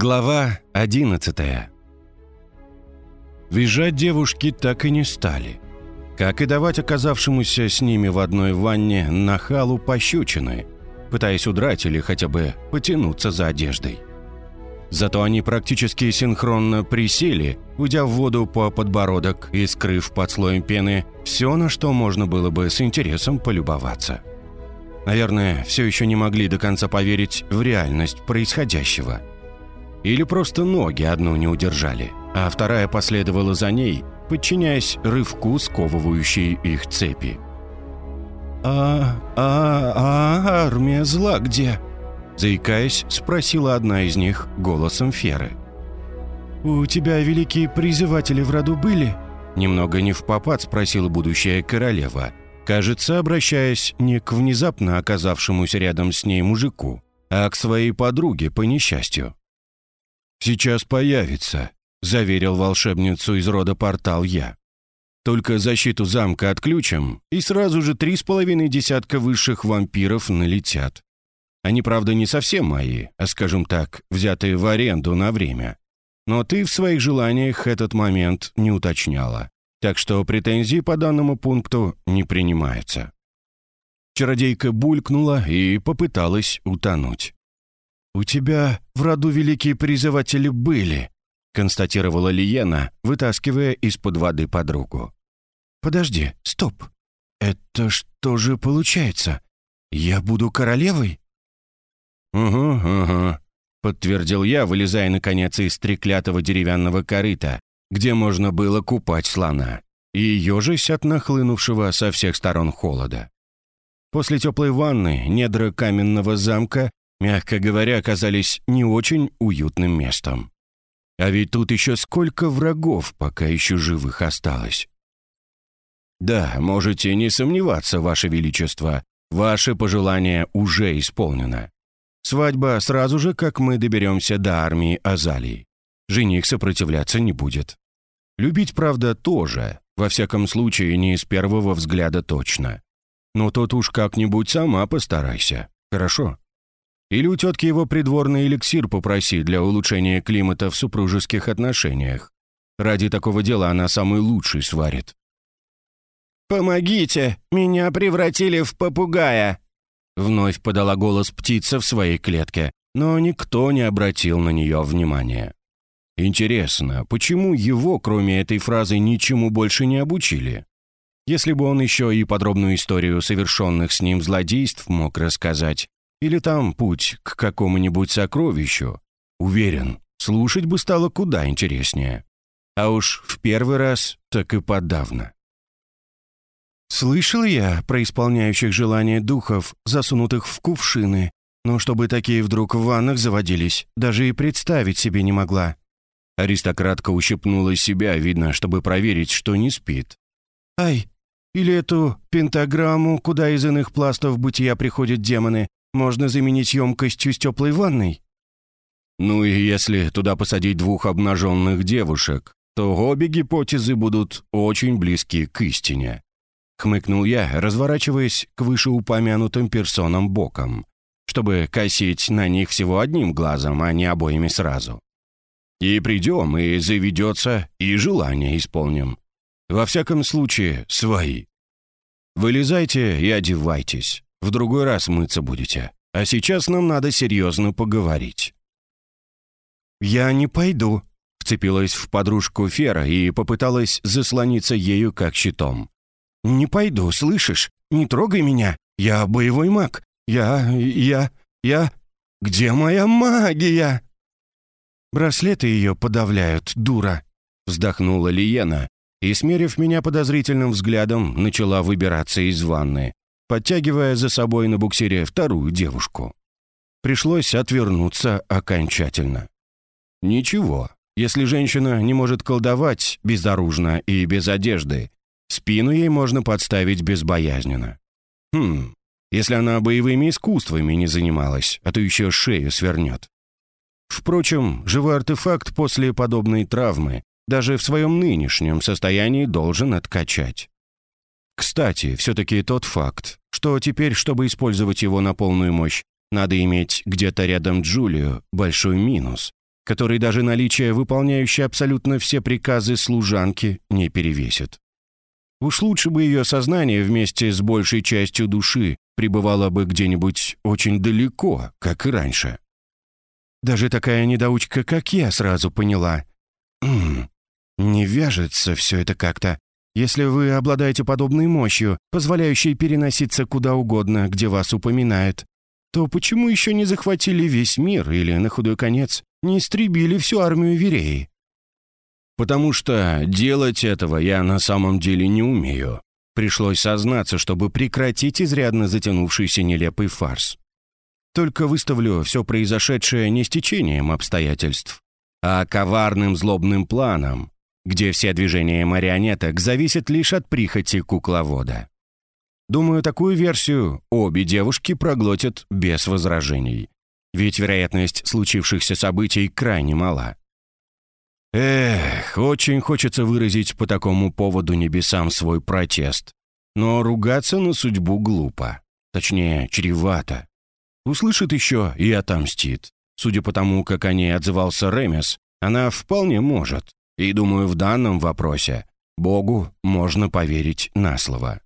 Глава 11 Визжать девушки так и не стали. Как и давать оказавшемуся с ними в одной ванне нахалу пощечины, пытаясь удрать или хотя бы потянуться за одеждой. Зато они практически синхронно присели, уйдя в воду по подбородок и скрыв под слоем пены все, на что можно было бы с интересом полюбоваться. Наверное, все еще не могли до конца поверить в реальность происходящего. Или просто ноги одну не удержали, а вторая последовала за ней, подчиняясь рывку, сковывающей их цепи. «А, а, а армия зла где?» Заикаясь, спросила одна из них голосом Феры. «У тебя великие призыватели в роду были?» Немного не в попад спросила будущая королева, кажется, обращаясь не к внезапно оказавшемуся рядом с ней мужику, а к своей подруге по несчастью. «Сейчас появится», — заверил волшебницу из рода портал я. «Только защиту замка отключим, и сразу же три с половиной десятка высших вампиров налетят. Они, правда, не совсем мои, а, скажем так, взятые в аренду на время. Но ты в своих желаниях этот момент не уточняла. Так что претензии по данному пункту не принимаются». Чародейка булькнула и попыталась утонуть. «У тебя в роду великие призыватели были», констатировала Лиена, вытаскивая из-под воды подругу. «Подожди, стоп. Это что же получается? Я буду королевой?» «Угу, угу», — подтвердил я, вылезая, наконец, из треклятого деревянного корыта, где можно было купать слона, и ежась от нахлынувшего со всех сторон холода. После теплой ванны недра каменного замка, мягко говоря, оказались не очень уютным местом. А ведь тут еще сколько врагов пока еще живых осталось. Да, можете не сомневаться, Ваше Величество, ваше пожелание уже исполнено. Свадьба сразу же, как мы доберемся до армии Азалии. Жених сопротивляться не будет. Любить, правда, тоже, во всяком случае, не с первого взгляда точно. Но тут уж как-нибудь сама постарайся, хорошо? Или у тетки его придворный эликсир попроси для улучшения климата в супружеских отношениях. Ради такого дела она самый лучший сварит. «Помогите! Меня превратили в попугая!» Вновь подала голос птица в своей клетке, но никто не обратил на нее внимания. Интересно, почему его, кроме этой фразы, ничему больше не обучили? Если бы он еще и подробную историю совершенных с ним злодейств мог рассказать, или там путь к какому-нибудь сокровищу, уверен, слушать бы стало куда интереснее. А уж в первый раз так и подавно. Слышал я про исполняющих желания духов, засунутых в кувшины, но чтобы такие вдруг в ваннах заводились, даже и представить себе не могла. Аристократка ущипнула себя, видно, чтобы проверить, что не спит. «Ай, или эту пентаграмму, куда из иных пластов бытия приходят демоны, можно заменить емкостью с теплой ванной?» «Ну и если туда посадить двух обнаженных девушек, то обе гипотезы будут очень близки к истине», Хмыкнул я, разворачиваясь к вышеупомянутым персонам боком, чтобы косить на них всего одним глазом, а не обоими сразу. И придем, и заведется, и желание исполним. Во всяком случае, свои. Вылезайте и одевайтесь. В другой раз мыться будете. А сейчас нам надо серьезно поговорить. «Я не пойду», — вцепилась в подружку Фера и попыталась заслониться ею как щитом. «Не пойду, слышишь? Не трогай меня. Я боевой маг. Я... я... я... Где моя магия?» «Браслеты ее подавляют, дура», — вздохнула Лиена и, смерив меня подозрительным взглядом, начала выбираться из ванны, подтягивая за собой на буксире вторую девушку. Пришлось отвернуться окончательно. «Ничего, если женщина не может колдовать безоружно и без одежды, Спину ей можно подставить безбоязненно. Хм, если она боевыми искусствами не занималась, а то еще шею свернет. Впрочем, живой артефакт после подобной травмы даже в своем нынешнем состоянии должен откачать. Кстати, все-таки тот факт, что теперь, чтобы использовать его на полную мощь, надо иметь где-то рядом Джулию, большой минус, который даже наличие выполняющей абсолютно все приказы служанки не перевесит. Уж лучше бы ее сознание вместе с большей частью души пребывало бы где-нибудь очень далеко, как и раньше. Даже такая недоучка, как я, сразу поняла. Не вяжется все это как-то. Если вы обладаете подобной мощью, позволяющей переноситься куда угодно, где вас упоминают, то почему еще не захватили весь мир или, на худой конец, не истребили всю армию Вереи? Потому что делать этого я на самом деле не умею. Пришлось сознаться, чтобы прекратить изрядно затянувшийся нелепый фарс. Только выставлю все произошедшее не стечением обстоятельств, а коварным злобным планом, где все движения марионеток зависят лишь от прихоти кукловода. Думаю, такую версию обе девушки проглотят без возражений, ведь вероятность случившихся событий крайне мала. Эх, очень хочется выразить по такому поводу небесам свой протест. Но ругаться на судьбу глупо. Точнее, чревато. Услышит еще и отомстит. Судя по тому, как о ней отзывался Ремес, она вполне может. И, думаю, в данном вопросе Богу можно поверить на слово.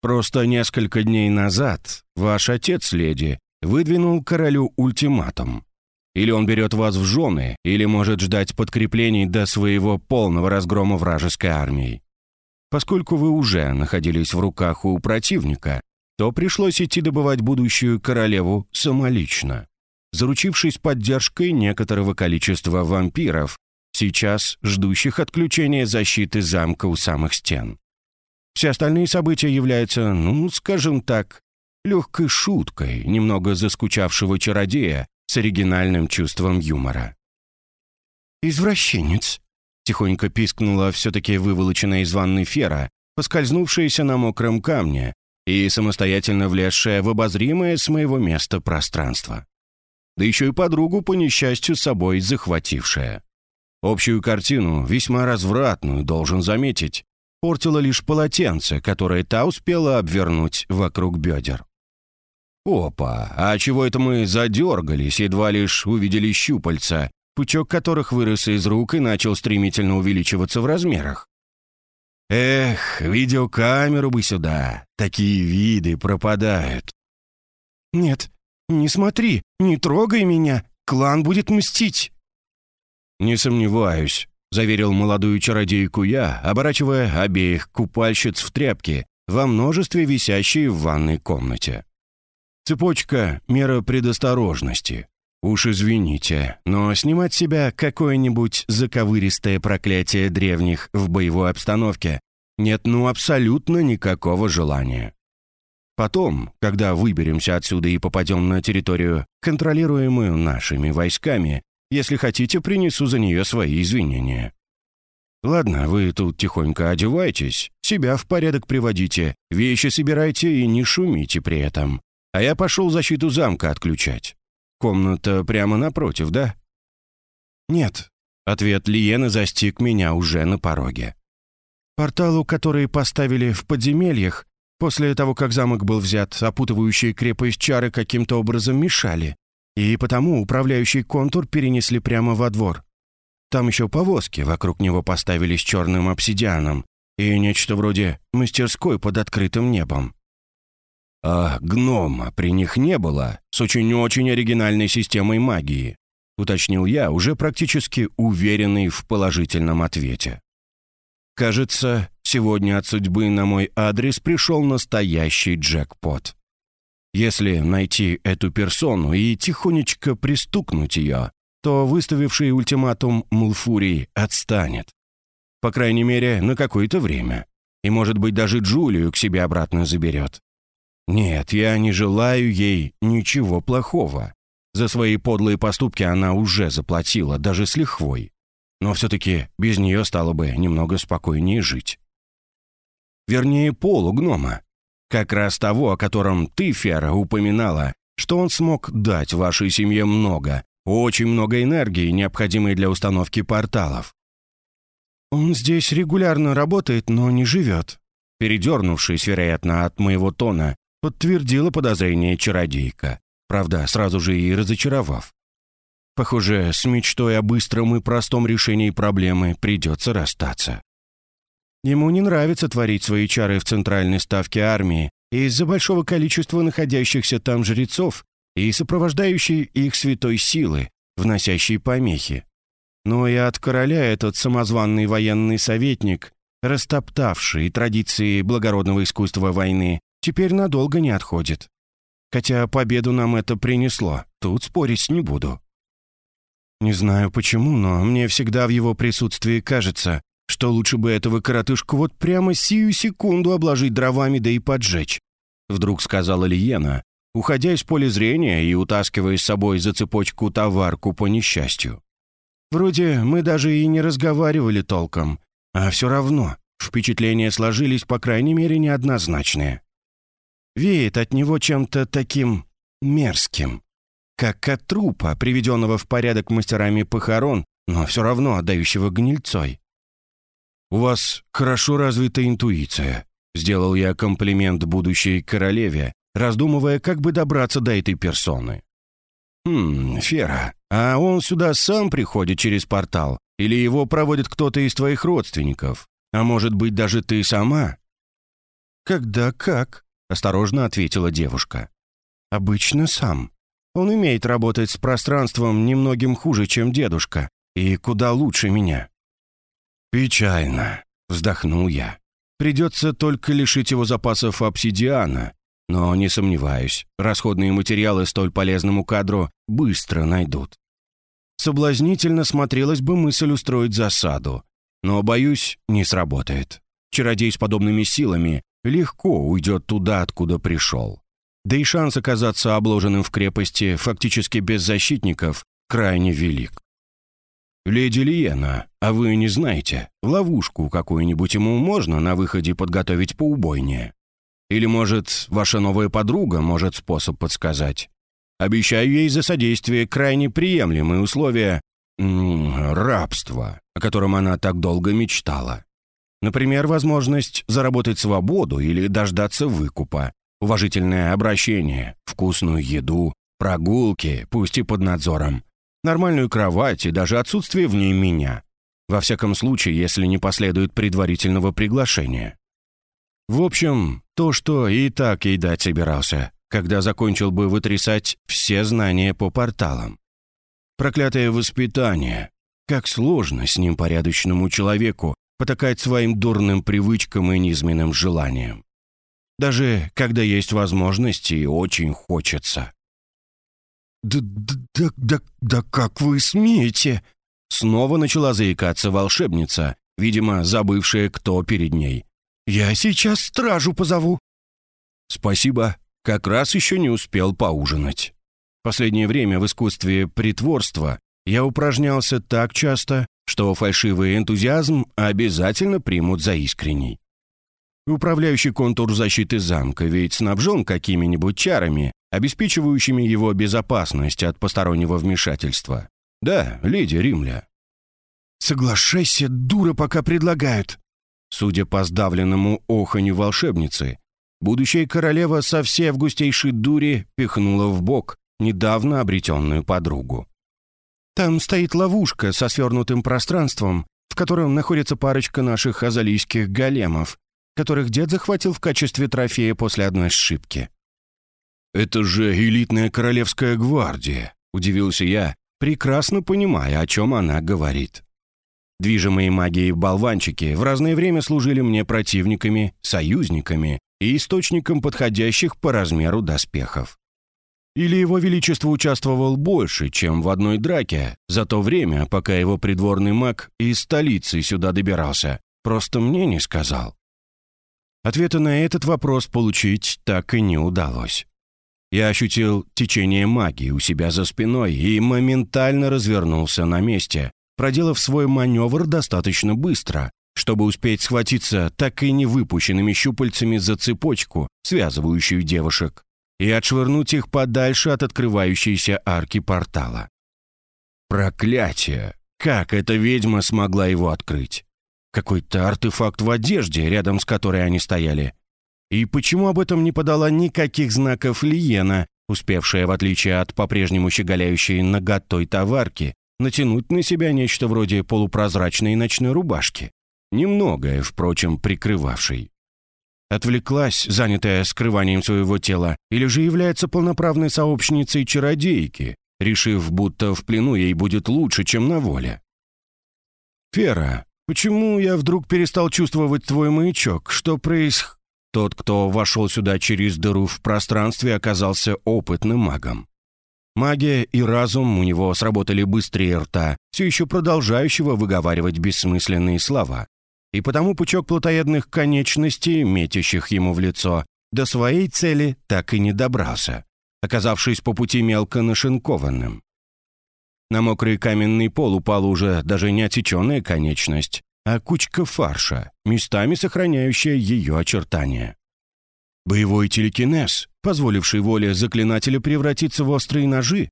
Просто несколько дней назад ваш отец, леди, выдвинул королю ультиматум. Или он берет вас в жены, или может ждать подкреплений до своего полного разгрома вражеской армии. Поскольку вы уже находились в руках у противника, то пришлось идти добывать будущую королеву самолично, заручившись поддержкой некоторого количества вампиров, сейчас ждущих отключения защиты замка у самых стен. Все остальные события являются, ну, скажем так, легкой шуткой немного заскучавшего чародея, с оригинальным чувством юмора. «Извращенец», — тихонько пискнула все-таки выволоченная из ванны фера, поскользнувшаяся на мокром камне и самостоятельно влезшая в обозримое с моего места пространство. Да еще и подругу по несчастью с собой захватившая. Общую картину, весьма развратную, должен заметить, портило лишь полотенце, которое та успела обвернуть вокруг бедер. Опа, а чего это мы задергались, едва лишь увидели щупальца, пучок которых вырос из рук и начал стремительно увеличиваться в размерах? Эх, видеокамеру бы сюда, такие виды пропадают. Нет, не смотри, не трогай меня, клан будет мстить. Не сомневаюсь, заверил молодую чародейку я, оборачивая обеих купальщиц в тряпки во множестве висящие в ванной комнате. Цепочка — мера предосторожности. Уж извините, но снимать себя какое-нибудь заковыристое проклятие древних в боевой обстановке нет ну абсолютно никакого желания. Потом, когда выберемся отсюда и попадем на территорию, контролируемую нашими войсками, если хотите, принесу за нее свои извинения. Ладно, вы тут тихонько одевайтесь, себя в порядок приводите, вещи собирайте и не шумите при этом а я пошел защиту замка отключать. Комната прямо напротив, да?» «Нет», — ответ Лиены застиг меня уже на пороге. «Порталу, который поставили в подземельях, после того, как замок был взят, опутывающие крепость чары каким-то образом мешали, и потому управляющий контур перенесли прямо во двор. Там еще повозки вокруг него поставили с черным обсидианом и нечто вроде мастерской под открытым небом. А гнома при них не было, с очень-очень оригинальной системой магии, уточнил я, уже практически уверенный в положительном ответе. Кажется, сегодня от судьбы на мой адрес пришел настоящий джекпот. Если найти эту персону и тихонечко пристукнуть ее, то выставивший ультиматум Мулфурий отстанет. По крайней мере, на какое-то время. И, может быть, даже Джулию к себе обратно заберет. Нет, я не желаю ей ничего плохого. За свои подлые поступки она уже заплатила, даже с лихвой. Но все-таки без нее стало бы немного спокойнее жить. Вернее, полугнома. Как раз того, о котором ты, Фера, упоминала, что он смог дать вашей семье много, очень много энергии, необходимой для установки порталов. Он здесь регулярно работает, но не живет. Передернувшись, вероятно, от моего тона, подтвердила подозрение чародейка, правда, сразу же и разочаровав. Похоже, с мечтой о быстром и простом решении проблемы придется расстаться. Ему не нравится творить свои чары в центральной ставке армии из-за большого количества находящихся там жрецов и сопровождающей их святой силы, вносящей помехи. Но и от короля этот самозванный военный советник, растоптавший традиции благородного искусства войны, теперь надолго не отходит. Хотя победу нам это принесло, тут спорить не буду. Не знаю почему, но мне всегда в его присутствии кажется, что лучше бы этого коротышку вот прямо сию секунду обложить дровами да и поджечь. Вдруг сказала Лиена, уходя из поля зрения и утаскивая с собой за цепочку товарку по несчастью. Вроде мы даже и не разговаривали толком, а все равно впечатления сложились, по крайней мере, неоднозначные. Веет от него чем-то таким мерзким как от трупа, приведенного в порядок мастерами похорон, но все равно отдающего гнильцой. «У вас хорошо развита интуиция», — сделал я комплимент будущей королеве, раздумывая, как бы добраться до этой персоны. «Хм, Фера, а он сюда сам приходит через портал? Или его проводит кто-то из твоих родственников? А может быть, даже ты сама?» «Когда как?» — осторожно ответила девушка. «Обычно сам. Он умеет работать с пространством немногим хуже, чем дедушка, и куда лучше меня». «Печально», — вздохнул я. «Придется только лишить его запасов обсидиана, но не сомневаюсь, расходные материалы столь полезному кадру быстро найдут. Соблазнительно смотрелась бы мысль устроить засаду, но, боюсь, не сработает. Чародей с подобными силами легко уйдет туда, откуда пришел. Да и шанс оказаться обложенным в крепости фактически без защитников крайне велик. «Леди Лиена, а вы не знаете, ловушку какую-нибудь ему можно на выходе подготовить поубойнее? Или, может, ваша новая подруга может способ подсказать? Обещаю ей за содействие крайне приемлемые условия рабства, о котором она так долго мечтала. Например, возможность заработать свободу или дождаться выкупа, уважительное обращение, вкусную еду, прогулки, пусть и под надзором, нормальную кровать и даже отсутствие в ней меня. Во всяком случае, если не последует предварительного приглашения. В общем, то, что и так ей дать собирался, когда закончил бы вытрясать все знания по порталам. Проклятое воспитание. Как сложно с ним порядочному человеку потакать своим дурным привычкам и низменным желаниям даже когда есть возможность и очень хочется. «Да, да, да, да как вы смеете?» Снова начала заикаться волшебница, видимо, забывшая, кто перед ней. «Я сейчас стражу позову». «Спасибо, как раз еще не успел поужинать. Последнее время в искусстве притворства я упражнялся так часто, что фальшивый энтузиазм обязательно примут за искренний. Управляющий контур защиты замка ведь снабжен какими-нибудь чарами, обеспечивающими его безопасность от постороннего вмешательства. Да, леди Римля. «Соглашайся, дура, пока предлагают!» Судя по сдавленному оханью волшебницы, будущая королева со всей августейшей дури пихнула в бок недавно обретенную подругу. «Там стоит ловушка со свернутым пространством, в котором находится парочка наших азалийских големов, которых дед захватил в качестве трофея после одной ошибки. «Это же элитная королевская гвардия», — удивился я, прекрасно понимая, о чем она говорит. Движимые магией болванчики в разное время служили мне противниками, союзниками и источником подходящих по размеру доспехов. Или его величество участвовал больше, чем в одной драке, за то время, пока его придворный маг из столицы сюда добирался, просто мне не сказал. Ответа на этот вопрос получить так и не удалось. Я ощутил течение магии у себя за спиной и моментально развернулся на месте, проделав свой маневр достаточно быстро, чтобы успеть схватиться так и не выпущенными щупальцами за цепочку, связывающую девушек, и отшвырнуть их подальше от открывающейся арки портала. Проклятие! Как эта ведьма смогла его открыть? Какой-то артефакт в одежде, рядом с которой они стояли. И почему об этом не подала никаких знаков Лиена, успевшая, в отличие от по-прежнему щеголяющей наготой товарки, натянуть на себя нечто вроде полупрозрачной ночной рубашки, немногое, впрочем, прикрывавшей. Отвлеклась, занятая скрыванием своего тела, или же является полноправной сообщницей чародейки, решив, будто в плену ей будет лучше, чем на воле. «Фера, почему я вдруг перестал чувствовать твой маячок? Что происх...» Тот, кто вошел сюда через дыру в пространстве, оказался опытным магом. Магия и разум у него сработали быстрее рта, все еще продолжающего выговаривать бессмысленные слова. И потому пучок плотоядных конечностей, метящих ему в лицо, до своей цели так и не добрался, оказавшись по пути мелко нашинкованным. На мокрый каменный пол упала уже даже не отсеченная конечность, а кучка фарша, местами сохраняющая ее очертания. Боевой телекинез, позволивший воле заклинателя превратиться в острые ножи?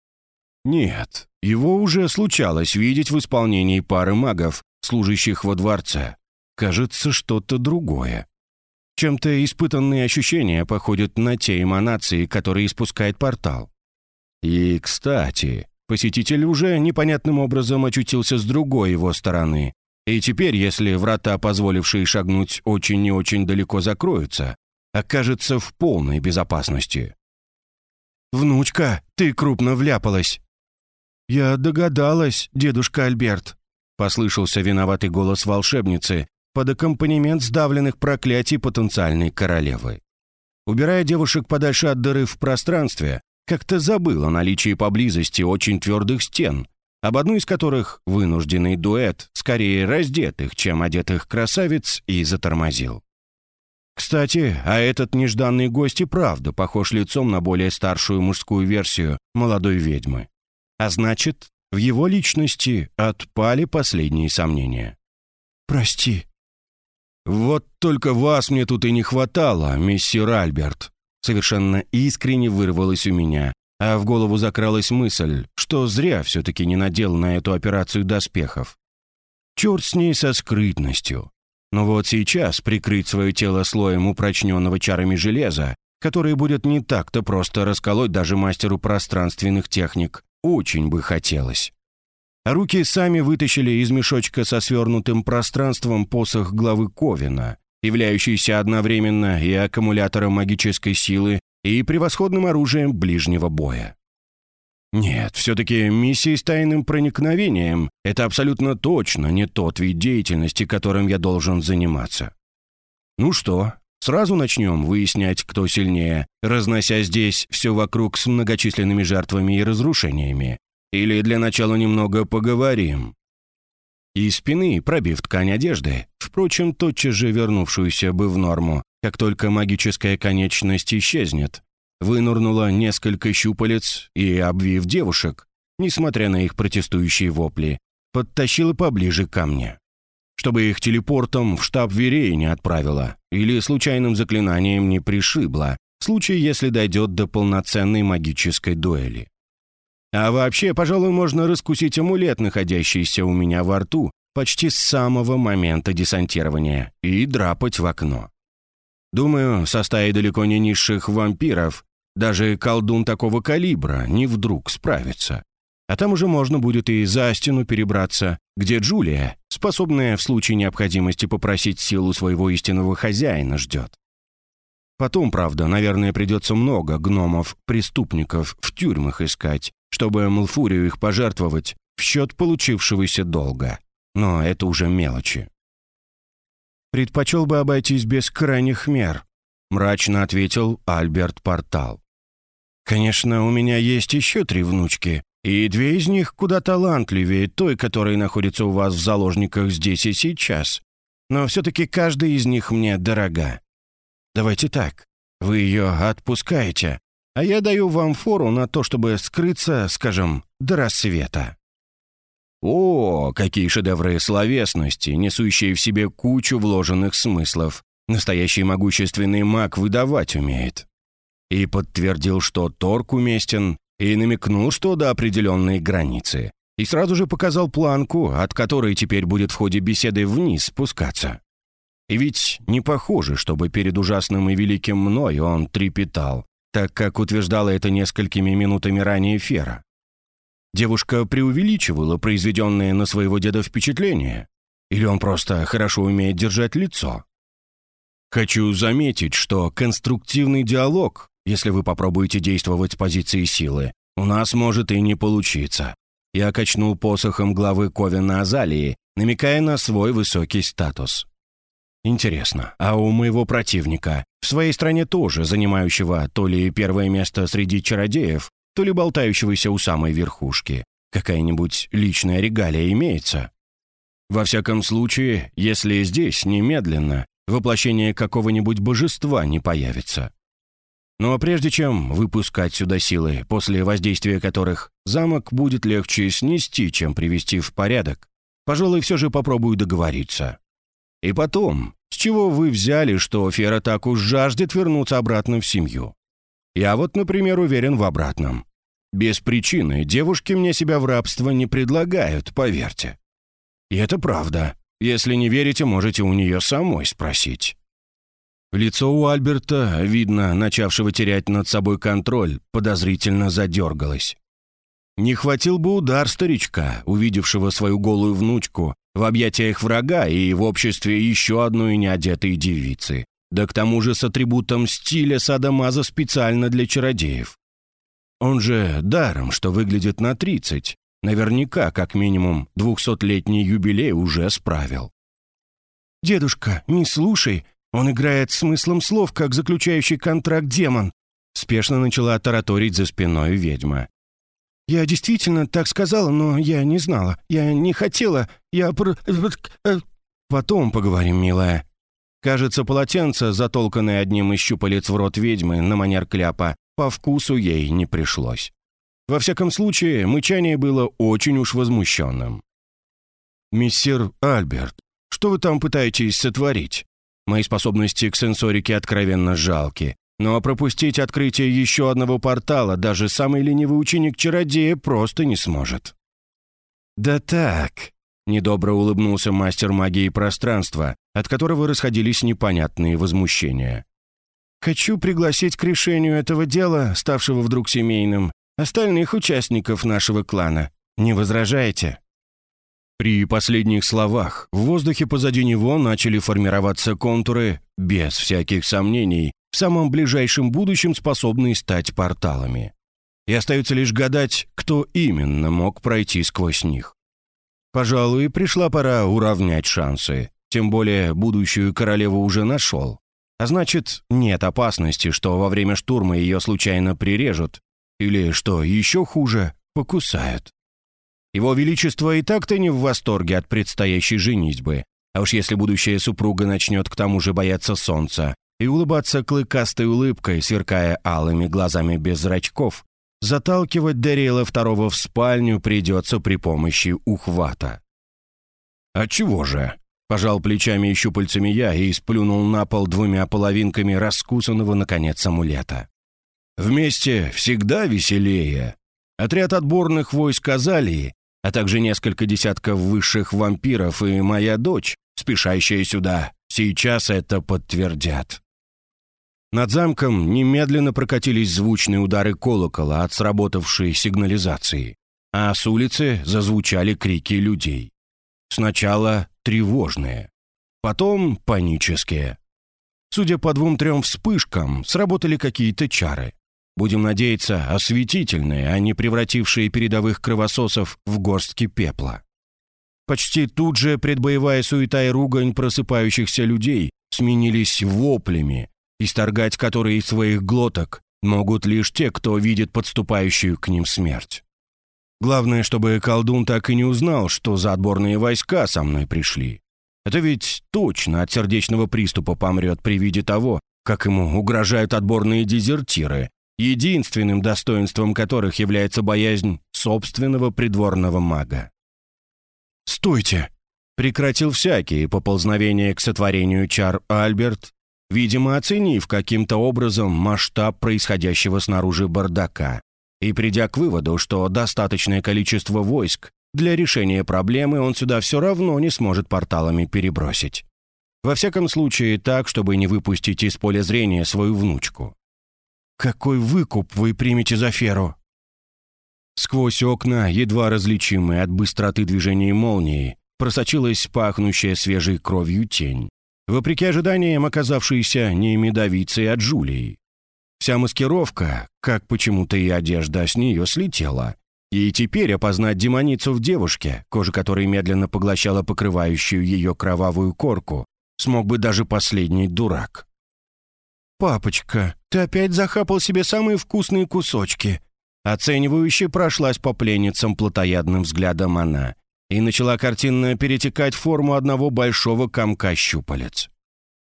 Нет, его уже случалось видеть в исполнении пары магов, служащих во дворце. Кажется, что-то другое. Чем-то испытанные ощущения походят на те эманации, которые испускает портал. И, кстати, Посетитель уже непонятным образом очутился с другой его стороны. И теперь, если врата, позволившие шагнуть очень и очень далеко, закроются, окажется в полной безопасности. «Внучка, ты крупно вляпалась!» «Я догадалась, дедушка Альберт», — послышался виноватый голос волшебницы под аккомпанемент сдавленных проклятий потенциальной королевы. Убирая девушек подальше от дыры в пространстве, как-то забыл о наличии поблизости очень твердых стен, об одной из которых вынужденный дуэт, скорее раздетых, чем одетых красавиц, и затормозил. Кстати, а этот нежданный гость и правда похож лицом на более старшую мужскую версию молодой ведьмы. А значит, в его личности отпали последние сомнения. «Прости». «Вот только вас мне тут и не хватало, миссир Альберт», Совершенно искренне вырвалось у меня, а в голову закралась мысль, что зря все-таки не надел на эту операцию доспехов. Черт с ней со скрытностью. Но вот сейчас прикрыть свое тело слоем упрочненного чарами железа, который будет не так-то просто расколоть даже мастеру пространственных техник, очень бы хотелось. Руки сами вытащили из мешочка со свернутым пространством посох главы Ковина, являющийся одновременно и аккумулятором магической силы, и превосходным оружием ближнего боя. Нет, все-таки миссия с тайным проникновением — это абсолютно точно не тот вид деятельности, которым я должен заниматься. Ну что, сразу начнем выяснять, кто сильнее, разнося здесь все вокруг с многочисленными жертвами и разрушениями. Или для начала немного поговорим, из спины, пробив ткань одежды, впрочем, тотчас же вернувшуюся бы в норму, как только магическая конечность исчезнет, вынурнуло несколько щупалец и, обвив девушек, несмотря на их протестующие вопли, подтащила поближе ко мне. Чтобы их телепортом в штаб Вереи не отправила или случайным заклинанием не пришибла, в случае, если дойдет до полноценной магической дуэли. А вообще, пожалуй, можно раскусить амулет, находящийся у меня во рту, почти с самого момента десантирования, и драпать в окно. Думаю, со стаей далеко не низших вампиров даже колдун такого калибра не вдруг справится. А там уже можно будет и за стену перебраться, где Джулия, способная в случае необходимости попросить силу своего истинного хозяина, ждет. Потом, правда, наверное, придется много гномов-преступников в тюрьмах искать, чтобы Малфурию их пожертвовать в счет получившегося долга. Но это уже мелочи. «Предпочел бы обойтись без крайних мер», — мрачно ответил Альберт Портал. «Конечно, у меня есть еще три внучки, и две из них куда талантливее той, которая находится у вас в заложниках здесь и сейчас. Но все-таки каждая из них мне дорога. Давайте так. Вы ее отпускаете, а я даю вам фору на то, чтобы скрыться, скажем, до рассвета». О, какие шедевры словесности, несущие в себе кучу вложенных смыслов. Настоящий могущественный маг выдавать умеет. И подтвердил, что торг уместен, и намекнул, что до определенной границы. И сразу же показал планку, от которой теперь будет в ходе беседы вниз спускаться. И ведь не похоже, чтобы перед ужасным и великим мной он трепетал, так как утверждала это несколькими минутами ранее Фера. Девушка преувеличивала произведенное на своего деда впечатление? Или он просто хорошо умеет держать лицо? Хочу заметить, что конструктивный диалог, если вы попробуете действовать с позиции силы, у нас может и не получиться. Я качнул посохом главы Ковина Азалии, намекая на свой высокий статус. Интересно, а у моего противника, в своей стране тоже занимающего то ли первое место среди чародеев, то ли болтающегося у самой верхушки, какая-нибудь личная регалия имеется? Во всяком случае, если здесь немедленно воплощение какого-нибудь божества не появится. Но прежде чем выпускать сюда силы, после воздействия которых замок будет легче снести, чем привести в порядок, пожалуй, все же попробую договориться. И потом, с чего вы взяли, что Фера так уж жаждет вернуться обратно в семью? Я вот, например, уверен в обратном. Без причины девушки мне себя в рабство не предлагают, поверьте. И это правда. Если не верите, можете у нее самой спросить. Лицо у Альберта, видно, начавшего терять над собой контроль, подозрительно задергалось. Не хватил бы удар старичка, увидевшего свою голую внучку в объятиях врага и в обществе еще одной неодетой девицы, да к тому же с атрибутом стиля садомаза специально для чародеев. Он же даром, что выглядит на 30, наверняка как минимум двухсотлетний юбилей уже справил. «Дедушка, не слушай, он играет смыслом слов, как заключающий контракт демон», спешно начала тараторить за спиной ведьма. «Я действительно так сказала, но я не знала. Я не хотела. Я про... Э, потом поговорим, милая». Кажется, полотенце, затолканное одним из щупалец в рот ведьмы на манер кляпа, по вкусу ей не пришлось. Во всяком случае, мычание было очень уж возмущенным. «Миссир Альберт, что вы там пытаетесь сотворить?» Мои способности к сенсорике откровенно жалки. Но пропустить открытие еще одного портала даже самый ленивый ученик-чародея просто не сможет. «Да так», — недобро улыбнулся мастер магии пространства, от которого расходились непонятные возмущения. «Хочу пригласить к решению этого дела, ставшего вдруг семейным, остальных участников нашего клана. Не возражаете?» При последних словах в воздухе позади него начали формироваться контуры, без всяких сомнений, в самом ближайшем будущем способные стать порталами. И остается лишь гадать, кто именно мог пройти сквозь них. Пожалуй, пришла пора уравнять шансы, тем более будущую королеву уже нашел. А значит, нет опасности, что во время штурма ее случайно прирежут, или, что еще хуже, покусают. Его Величество и так-то не в восторге от предстоящей женитьбы. А уж если будущая супруга начнет к тому же бояться солнца и улыбаться клыкастой улыбкой, сверкая алыми глазами без зрачков, заталкивать Дэриэла второго в спальню придется при помощи ухвата. «А чего же?» — пожал плечами и щупальцами я и сплюнул на пол двумя половинками раскусанного, наконец, амулета. «Вместе всегда веселее. Отряд отборных войск Азалии а также несколько десятков высших вампиров и моя дочь, спешащая сюда, сейчас это подтвердят. Над замком немедленно прокатились звучные удары колокола от сработавшей сигнализации, а с улицы зазвучали крики людей. Сначала тревожные, потом панические. Судя по двум-трем вспышкам, сработали какие-то чары. Будем надеяться, осветительные, а не превратившие передовых кровососов в горстки пепла. Почти тут же предбоевая суета и ругань просыпающихся людей сменились воплями, исторгать которые из своих глоток могут лишь те, кто видит подступающую к ним смерть. Главное, чтобы колдун так и не узнал, что за отборные войска со мной пришли. Это ведь точно от сердечного приступа помрет при виде того, как ему угрожают отборные дезертиры, единственным достоинством которых является боязнь собственного придворного мага. «Стойте!» — прекратил всякие поползновения к сотворению чар Альберт, видимо, оценив каким-то образом масштаб происходящего снаружи бардака и придя к выводу, что достаточное количество войск для решения проблемы он сюда все равно не сможет порталами перебросить. Во всяком случае, так, чтобы не выпустить из поля зрения свою внучку. какой выкуп вы примете за Феру?» Сквозь окна, едва различимые от быстроты движения молнии, просочилась пахнущая свежей кровью тень, вопреки ожиданиям оказавшейся не медовицей, а Джулией. Вся маскировка, как почему-то и одежда с нее слетела. И теперь опознать демоницу в девушке, кожа которой медленно поглощала покрывающую ее кровавую корку, смог бы даже последний дурак. «Папочка, ты опять захапал себе самые вкусные кусочки!» Оценивающе прошлась по пленницам плотоядным взглядом она и начала картинно перетекать форму одного большого комка щупалец.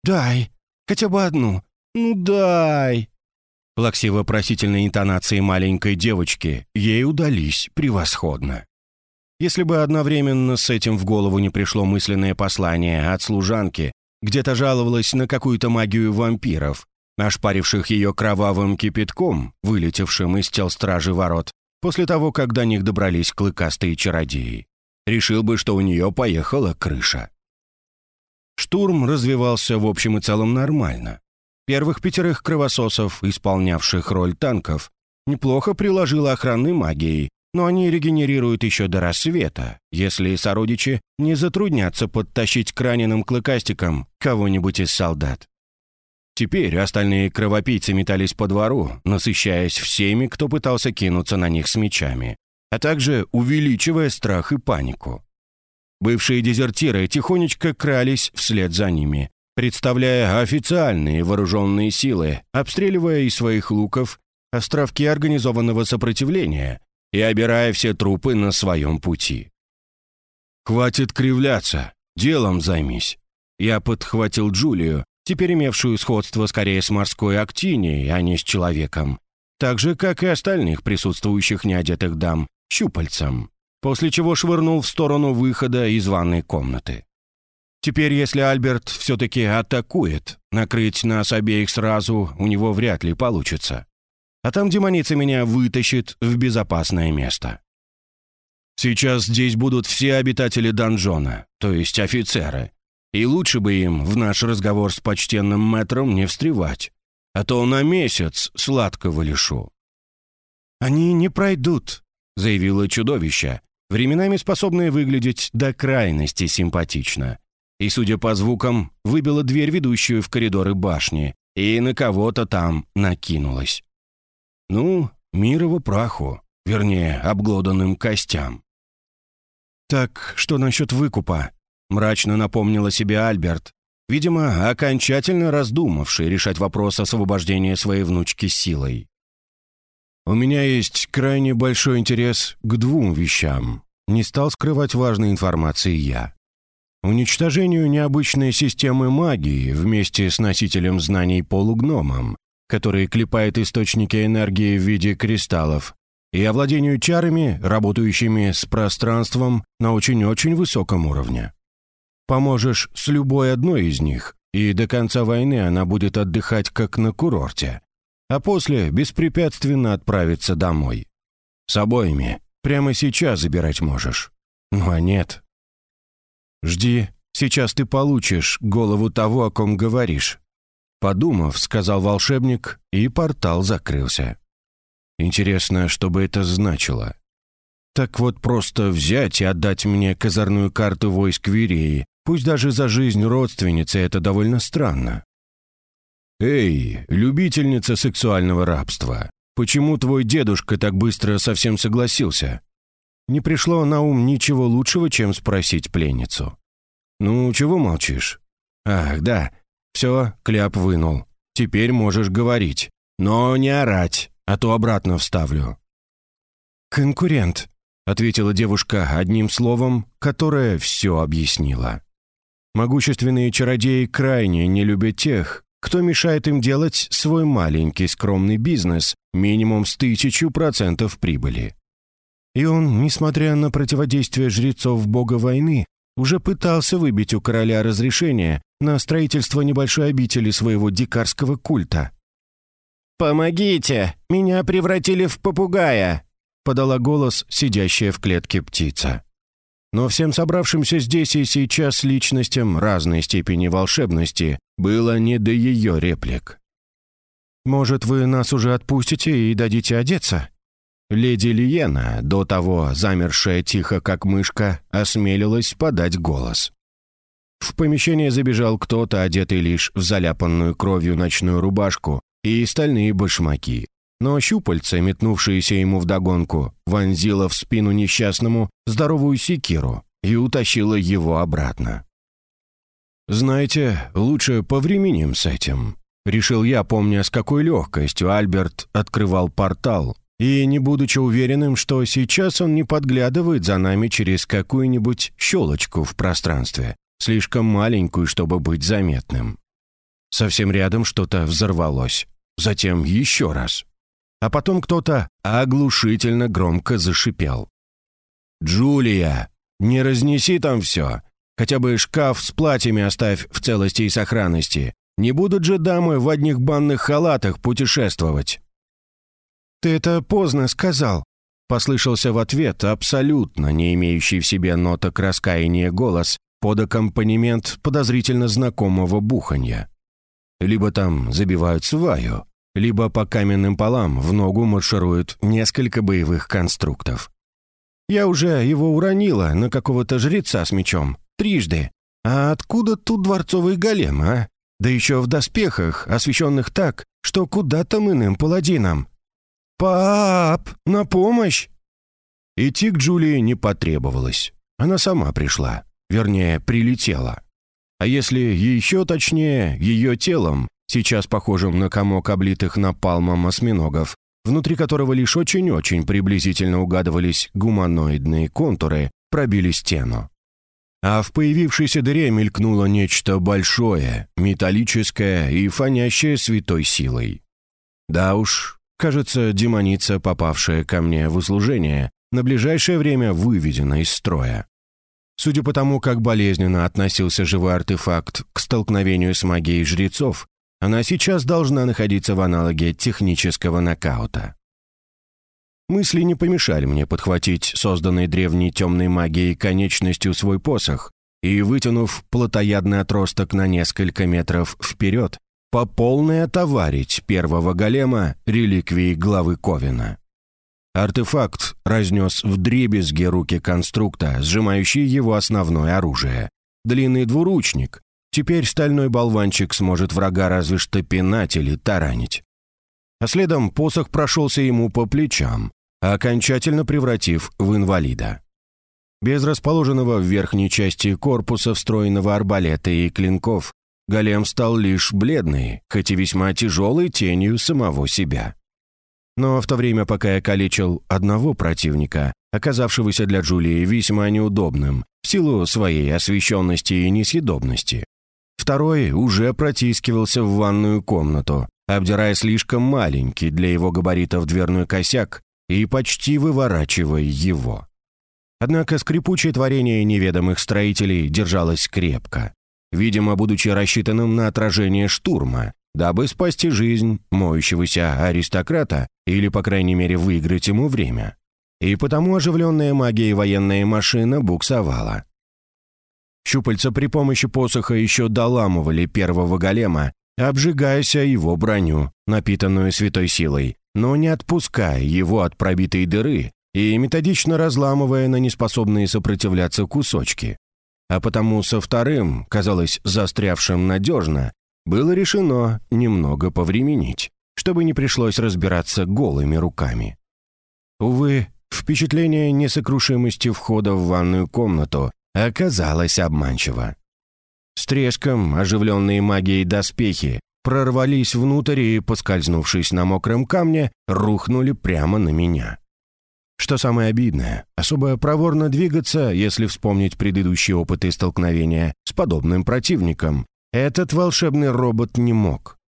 «Дай, хотя бы одну, ну дай!» Плаксиво-просительные интонации маленькой девочки ей удались превосходно. Если бы одновременно с этим в голову не пришло мысленное послание от служанки, где-то жаловалась на какую-то магию вампиров, ошпаривших ее кровавым кипятком, вылетевшим из тел стражи ворот, после того, как до них добрались клыкастые чародеи. Решил бы, что у нее поехала крыша. Штурм развивался в общем и целом нормально. Первых пятерых кровососов, исполнявших роль танков, неплохо приложила охранной магией, но они регенерируют еще до рассвета, если сородичи не затруднятся подтащить к раненым клыкастикам кого-нибудь из солдат. Теперь остальные кровопийцы метались по двору, насыщаясь всеми, кто пытался кинуться на них с мечами, а также увеличивая страх и панику. Бывшие дезертиры тихонечко крались вслед за ними, представляя официальные вооруженные силы, обстреливая из своих луков островки организованного сопротивления и обирая все трупы на своем пути. «Хватит кривляться, делом займись». Я подхватил Джулию, теперь имевшую сходство скорее с морской актинией, а не с человеком, так же, как и остальных присутствующих неодетых дам, щупальцем, после чего швырнул в сторону выхода из ванной комнаты. Теперь, если Альберт все-таки атакует, накрыть нас обеих сразу у него вряд ли получится. А там демоница меня вытащит в безопасное место. Сейчас здесь будут все обитатели донжона, то есть офицеры. И лучше бы им в наш разговор с почтенным мэтром не встревать, а то на месяц сладкого лишу. «Они не пройдут», — заявило чудовище, временами способное выглядеть до крайности симпатично. И, судя по звукам, выбило дверь, ведущую в коридоры башни, и на кого-то там накинулась. Ну, мирову праху, вернее, обглоданным костям. «Так, что насчет выкупа?» — мрачно напомнила себе Альберт, видимо, окончательно раздумавший решать вопрос освобождения своей внучки силой. «У меня есть крайне большой интерес к двум вещам», — не стал скрывать важной информации я. Уничтожению необычной системы магии вместе с носителем знаний полугномом, который клепает источники энергии в виде кристаллов, и овладению чарами, работающими с пространством на очень-очень высоком уровне. Поможешь с любой одной из них, и до конца войны она будет отдыхать как на курорте, а после беспрепятственно отправиться домой. С обоими прямо сейчас забирать можешь. Ну а нет. Жди, сейчас ты получишь голову того, о ком говоришь. Подумав, сказал волшебник, и портал закрылся. Интересно, что бы это значило. Так вот просто взять и отдать мне козырную карту войск Виреи, пусть даже за жизнь родственницы, это довольно странно. «Эй, любительница сексуального рабства, почему твой дедушка так быстро совсем согласился?» Не пришло на ум ничего лучшего, чем спросить пленницу. «Ну, чего молчишь?» «Ах, да, все, кляп вынул. Теперь можешь говорить. Но не орать, а то обратно вставлю». «Конкурент», — ответила девушка одним словом, которое все объяснила. «Могущественные чародеи крайне не любят тех, кто мешает им делать свой маленький скромный бизнес минимум с тысячу процентов прибыли. И он, несмотря на противодействие жрецов бога войны, уже пытался выбить у короля разрешение на строительство небольшой обители своего дикарского культа. «Помогите! Меня превратили в попугая!» подала голос сидящая в клетке птица. Но всем собравшимся здесь и сейчас личностям разной степени волшебности было не до ее реплик. Может, вы нас уже отпустите и дадите одеться?» Леди Лиена, до того замершая тихо, как мышка, осмелилась подать голос. В помещение забежал кто-то, одетый лишь в заляпанную кровью ночную рубашку и стальные башмаки. Но щупальце, метнувшееся ему вдогонку, вонзило в спину несчастному здоровую секиру и утащило его обратно. «Знаете, лучше повременим с этим», — решил я, помня, с какой легкостью Альберт открывал портал, и не будучи уверенным, что сейчас он не подглядывает за нами через какую-нибудь щелочку в пространстве, слишком маленькую, чтобы быть заметным. Совсем рядом что-то взорвалось, затем еще раз. А потом кто-то оглушительно громко зашипел. «Джулия, не разнеси там все!» Хотя бы шкаф с платьями оставь в целости и сохранности. Не будут же дамы в одних банных халатах путешествовать». «Ты это поздно сказал», — послышался в ответ абсолютно не имеющий в себе ноток раскаяния голос под аккомпанемент подозрительно знакомого буханья. Либо там забивают сваю, либо по каменным полам в ногу маршируют несколько боевых конструктов. Я уже его уронила на какого-то жреца с мечом. Трижды. А откуда тут дворцовый голем, а? Да еще в доспехах, освещенных так, что куда там иным паладинам. «Пап, на помощь!» Идти к Джулии не потребовалось. Она сама пришла, вернее, прилетела. А если еще точнее, ее телом, сейчас похожим на комок облитых напалмом осьминогов, внутри которого лишь очень-очень приблизительно угадывались гуманоидные контуры, пробили стену а в появившейся дыре мелькнуло нечто большое, металлическое и фонящее святой силой. Да уж, кажется, демоница, попавшая ко мне в услужение, на ближайшее время выведена из строя. Судя по тому, как болезненно относился живой артефакт к столкновению с магией жрецов, она сейчас должна находиться в аналоге технического нокаута. Мысли не помешали мне подхватить созданный древней темной магией конечностью свой посох и, вытянув плотоядный отросток на несколько метров вперед, по полной отоварить первого голема реликвии главы Ковина. Артефакт разнес в дребезги руки конструкта, сжимающий его основное оружие. Длинный двуручник. Теперь стальной болванчик сможет врага разве что пинать или таранить. А следом посох прошелся ему по плечам, окончательно превратив в инвалида. Без расположенного в верхней части корпуса встроенного арбалета и клинков, голем стал лишь бледный, хоть и весьма тяжелой тенью самого себя. Но в то время, пока я калечил одного противника, оказавшегося для Джулии весьма неудобным, в силу своей освещенности и несъедобности, второй уже протискивался в ванную комнату, обдирая слишком маленький для его габаритов дверной косяк и почти выворачивая его. Однако скрипучее творение неведомых строителей держалось крепко, видимо, будучи рассчитанным на отражение штурма, дабы спасти жизнь моющегося аристократа или, по крайней мере, выиграть ему время. И потому оживленная магией военная машина буксовала. Щупальца при помощи посоха еще доламывали первого голема, обжигаясь о его броню, напитанную святой силой, но не отпуская его от пробитой дыры и методично разламывая на неспособные сопротивляться кусочки. А потому со вторым, казалось застрявшим надежно, было решено немного повременить, чтобы не пришлось разбираться голыми руками. Увы, впечатление несокрушимости входа в ванную комнату оказалось обманчиво. С треском оживленные магией доспехи прорвались внутрь и, поскользнувшись на мокром камне, рухнули прямо на меня. Что самое обидное, особо проворно двигаться, если вспомнить предыдущие опыты столкновения с подобным противником, этот волшебный робот не мог.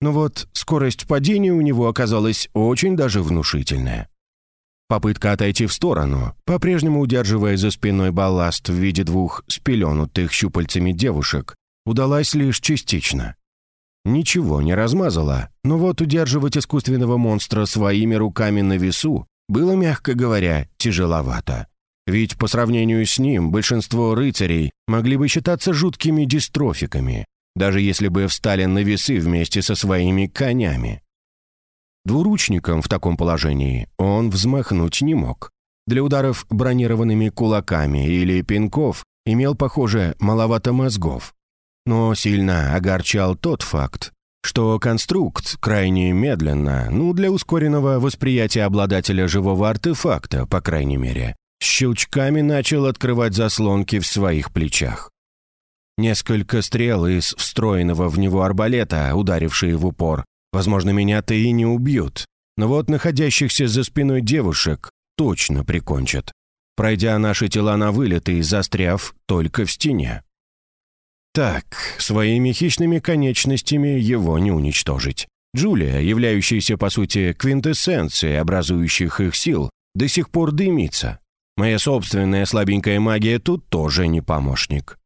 Но вот скорость падения у него оказалась очень даже внушительная. Попытка отойти в сторону, по-прежнему удерживая за спиной балласт в виде двух спеленутых щупальцами девушек, удалась лишь частично. Ничего не размазала, но вот удерживать искусственного монстра своими руками на весу было, мягко говоря, тяжеловато. Ведь по сравнению с ним большинство рыцарей могли бы считаться жуткими дистрофиками, даже если бы встали на весы вместе со своими конями. Двуручником в таком положении он взмахнуть не мог. Для ударов бронированными кулаками или пинков имел, похоже, маловато мозгов. Но сильно огорчал тот факт, что конструкт крайне медленно, ну, для ускоренного восприятия обладателя живого артефакта, по крайней мере, щелчками начал открывать заслонки в своих плечах. Несколько стрел из встроенного в него арбалета, ударившие в упор, возможно, меня-то и не убьют, но вот находящихся за спиной девушек точно прикончат, пройдя наши тела на вылет и застряв только в стене. Так, своими хищными конечностями его не уничтожить. Джулия, являющаяся по сути квинтэссенцией образующих их сил, до сих пор дымится. Моя собственная слабенькая магия тут тоже не помощник.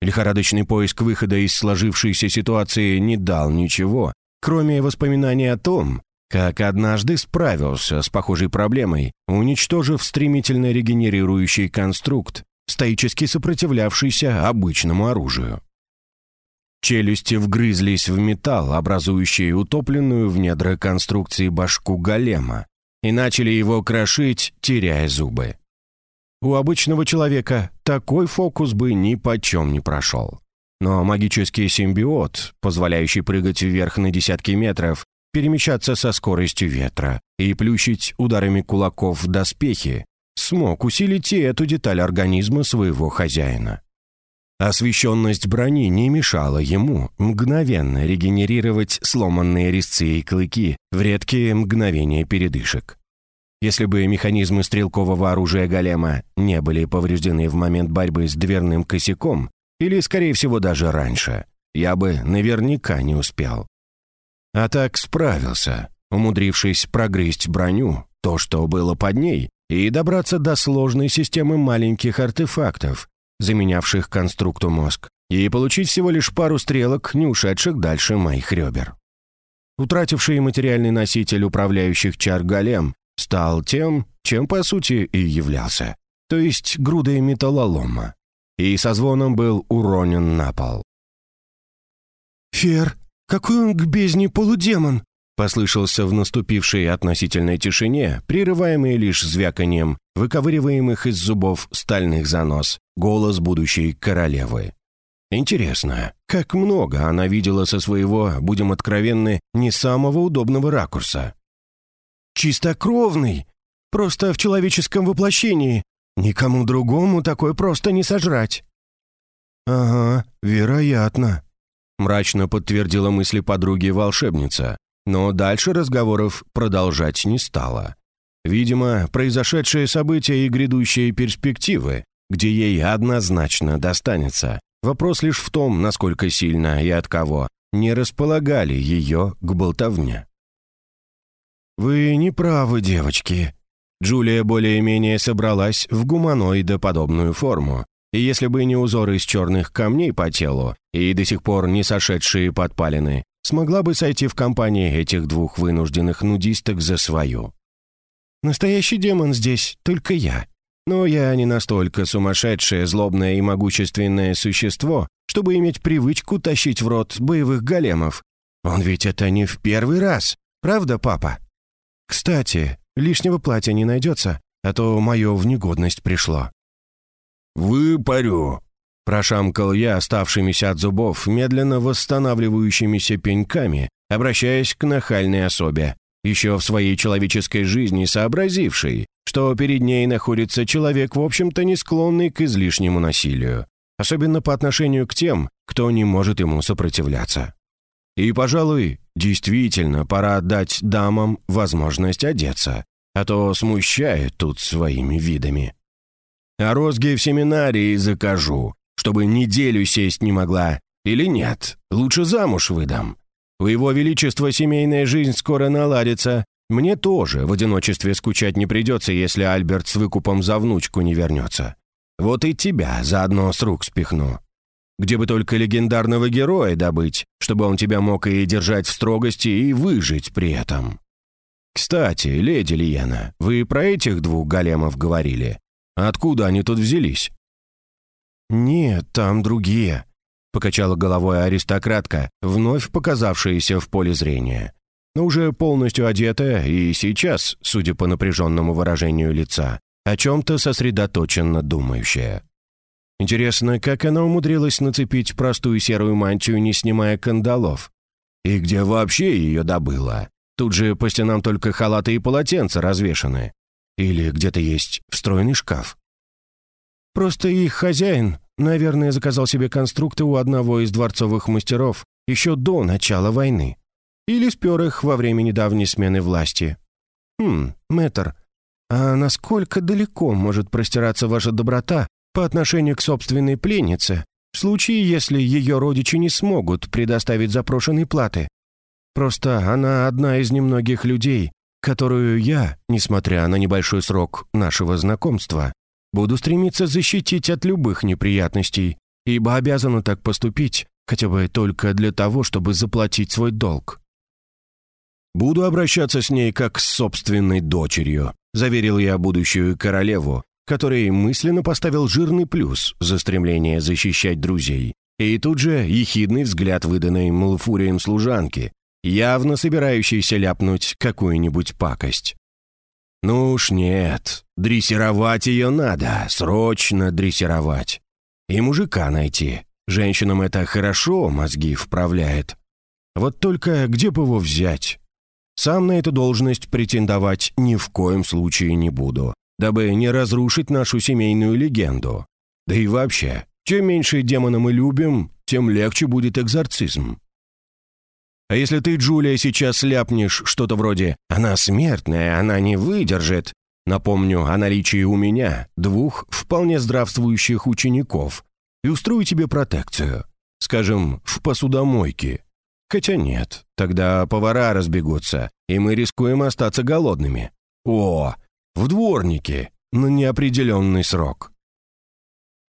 Лихорадочный поиск выхода из сложившейся ситуации не дал ничего, кроме воспоминаний о том, как однажды справился с похожей проблемой, уничтожив стремительно регенерирующий конструкт, стоически сопротивлявшийся обычному оружию. Челюсти вгрызлись в металл, образующий утопленную в недра конструкции башку голема, и начали его крошить, теряя зубы. У обычного человека такой фокус бы ни почем не прошел. Но магический симбиот, позволяющий прыгать вверх на десятки метров, перемещаться со скоростью ветра и плющить ударами кулаков в доспехи, смог усилить и эту деталь организма своего хозяина. Освещенность брони не мешала ему мгновенно регенерировать сломанные резцы и клыки в редкие мгновения передышек. Если бы механизмы стрелкового оружия голема не были повреждены в момент борьбы с дверным косяком, или, скорее всего, даже раньше, я бы наверняка не успел. А так справился, умудрившись прогрызть броню, то, что было под ней, и добраться до сложной системы маленьких артефактов, заменявших конструкту мозг, и получить всего лишь пару стрелок, не ушедших дальше моих ребер. Утративший материальный носитель управляющих чар голем стал тем, чем по сути и являлся, то есть грудой металлолома, и со звоном был уронен на пол. «Фер, какой он к бездне полудемон!» Послышался в наступившей относительной тишине, прерываемый лишь звяканием выковыриваемых из зубов стальных занос, голос будущей королевы. Интересно, как много она видела со своего, будем откровенны, не самого удобного ракурса. «Чистокровный! Просто в человеческом воплощении. Никому другому такое просто не сожрать». «Ага, вероятно», — мрачно подтвердила мысли подруги волшебница, но дальше разговоров продолжать не стала. Видимо, произошедшие события и грядущие перспективы, где ей однозначно достанется, вопрос лишь в том, насколько сильно и от кого, не располагали ее к болтовне. «Вы не правы, девочки». Джулия более-менее собралась в гуманоидоподобную форму, и если бы не узоры из черных камней по телу и до сих пор не сошедшие подпалины, смогла бы сойти в компании этих двух вынужденных нудисток за свою. Настоящий демон здесь только я. Но я не настолько сумасшедшее, злобное и могущественное существо, чтобы иметь привычку тащить в рот боевых големов. Он ведь это не в первый раз, правда, папа? Кстати, лишнего платья не найдется, а то мое в негодность пришло. «Выпарю», Прошамкал я оставшимися от зубов, медленно восстанавливающимися пеньками, обращаясь к нахальной особе, еще в своей человеческой жизни сообразившей, что перед ней находится человек, в общем-то, не склонный к излишнему насилию, особенно по отношению к тем, кто не может ему сопротивляться. И, пожалуй, действительно пора отдать дамам возможность одеться, а то смущает тут своими видами. А розги в семинарии закажу, чтобы неделю сесть не могла. Или нет, лучше замуж выдам. У его величества семейная жизнь скоро наладится. Мне тоже в одиночестве скучать не придется, если Альберт с выкупом за внучку не вернется. Вот и тебя заодно с рук спихну. Где бы только легендарного героя добыть, чтобы он тебя мог и держать в строгости, и выжить при этом. Кстати, леди Лиена, вы про этих двух големов говорили? Откуда они тут взялись? «Нет, там другие», — покачала головой аристократка, вновь показавшаяся в поле зрения. но уже полностью одетая и сейчас, судя по напряженному выражению лица, о чем-то сосредоточенно думающая. Интересно, как она умудрилась нацепить простую серую мантию, не снимая кандалов? И где вообще ее добыла? Тут же по стенам только халаты и полотенца развешаны. Или где-то есть встроенный шкаф? Просто их хозяин, наверное, заказал себе конструкты у одного из дворцовых мастеров еще до начала войны. Или спер их во время недавней смены власти. Хм, мэтр, а насколько далеко может простираться ваша доброта по отношению к собственной пленнице, в случае, если ее родичи не смогут предоставить запрошенные платы? Просто она одна из немногих людей, которую я, несмотря на небольшой срок нашего знакомства, буду стремиться защитить от любых неприятностей, ибо обязана так поступить, хотя бы только для того, чтобы заплатить свой долг. «Буду обращаться с ней как с собственной дочерью», заверил я будущую королеву, которой мысленно поставил жирный плюс за стремление защищать друзей. И тут же ехидный взгляд выданной Малфурием служанки, явно собирающейся ляпнуть какую-нибудь пакость. «Ну уж нет, дрессировать ее надо, срочно дрессировать. И мужика найти. Женщинам это хорошо мозги вправляет. Вот только где бы его взять? Сам на эту должность претендовать ни в коем случае не буду, дабы не разрушить нашу семейную легенду. Да и вообще, чем меньше демона мы любим, тем легче будет экзорцизм. А если ты, Джулия, сейчас ляпнешь что-то вроде «она смертная, она не выдержит», напомню о наличии у меня двух вполне здравствующих учеников и устрою тебе протекцию, скажем, в посудомойке, Хотя нет, тогда повара разбегутся, и мы рискуем остаться голодными. О, в дворнике, на неопределенный срок.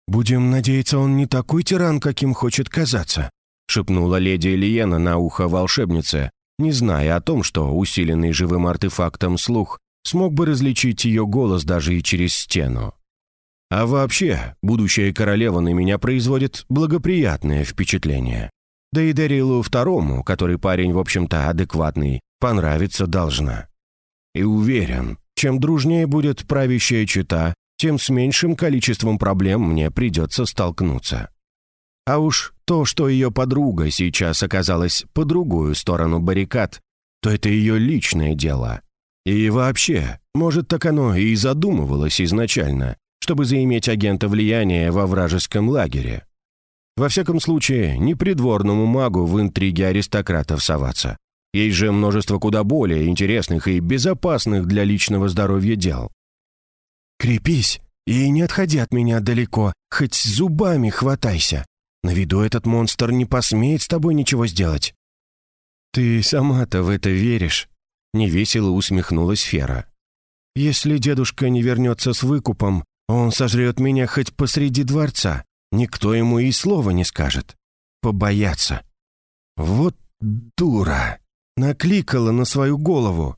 «Будем надеяться, он не такой тиран, каким хочет казаться», шепнула леди Элиена на ухо волшебнице, не зная о том, что усиленный живым артефактом слух смог бы различить ее голос даже и через стену. А вообще, будущая королева на меня производит благоприятное впечатление. Да и Дарилу второму, который парень, в общем-то, адекватный, понравиться должна. И уверен, чем дружнее будет правящая чита, тем с меньшим количеством проблем мне придется столкнуться. А уж то, что ее подруга сейчас оказалась по другую сторону баррикад, то это ее личное дело. И вообще, может, так оно и задумывалось изначально, чтобы заиметь агента влияния во вражеском лагере. Во всяком случае, не придворному магу в интриге аристократов соваться. Есть же множество куда более интересных и безопасных для личного здоровья дел. «Крепись и не отходи от меня далеко, хоть зубами хватайся. На виду этот монстр не посмеет с тобой ничего сделать». «Ты сама-то в это веришь?» — невесело усмехнулась Фера. «Если дедушка не вернется с выкупом, он сожрет меня хоть посреди дворца. Никто ему и слова не скажет. Побояться. Вот дура. Накликала на свою голову.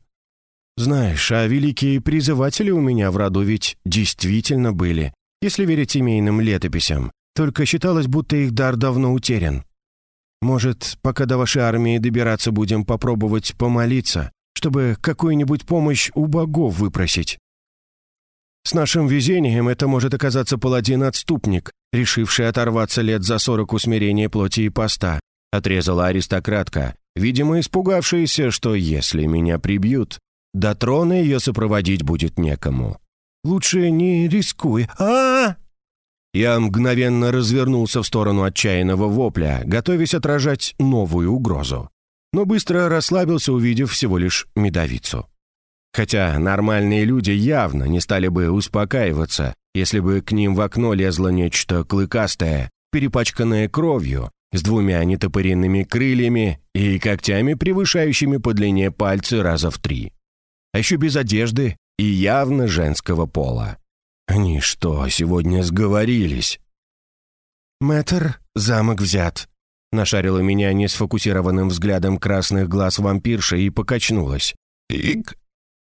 Знаешь, а великие призыватели у меня в роду ведь действительно были, если верить семейным летописям. Только считалось, будто их дар давно утерян. Может, пока до вашей армии добираться будем попробовать помолиться, чтобы какую-нибудь помощь у богов выпросить? С нашим везением это может оказаться паладин-отступник, решивший оторваться лет за сорок усмирения плоти и поста, отрезала аристократка, видимо, испугавшаяся, что если меня прибьют, до трона ее сопроводить будет некому. Лучше не рискуй. а, -а, -а Я мгновенно развернулся в сторону отчаянного вопля, готовясь отражать новую угрозу. Но быстро расслабился, увидев всего лишь медовицу. Хотя нормальные люди явно не стали бы успокаиваться, если бы к ним в окно лезло нечто клыкастое, перепачканное кровью, с двумя нетопыренными крыльями и когтями, превышающими по длине пальцы раза в три. А еще без одежды и явно женского пола. Они что, сегодня сговорились? «Мэтр, замок взят», — нашарила меня несфокусированным взглядом красных глаз вампирша и покачнулась. «Ик!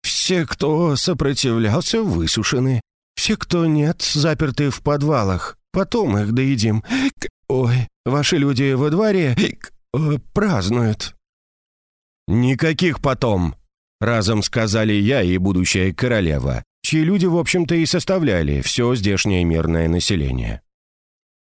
Все, кто сопротивлялся, высушены. Все, кто нет, заперты в подвалах. Потом их доедим. Ой, ваши люди во дворе празднуют». «Никаких потом!» — разом сказали я и будущая королева, чьи люди, в общем-то, и составляли все здешнее мирное население.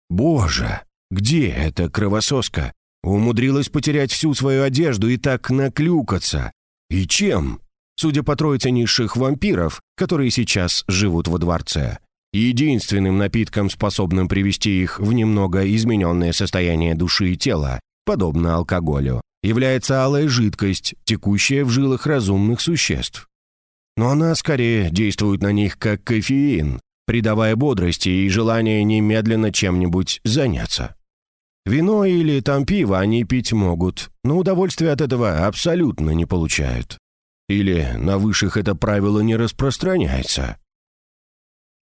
«Боже, где эта кровососка? Умудрилась потерять всю свою одежду и так наклюкаться. И чем? Судя по троице низших вампиров, которые сейчас живут во дворце, единственным напитком, способным привести их в немного измененное состояние души и тела, подобно алкоголю, является алая жидкость, текущая в жилах разумных существ. Но она скорее действует на них как кофеин, придавая бодрости и желание немедленно чем-нибудь заняться. Вино или там пиво они пить могут, но удовольствия от этого абсолютно не получают. Или на высших это правило не распространяется.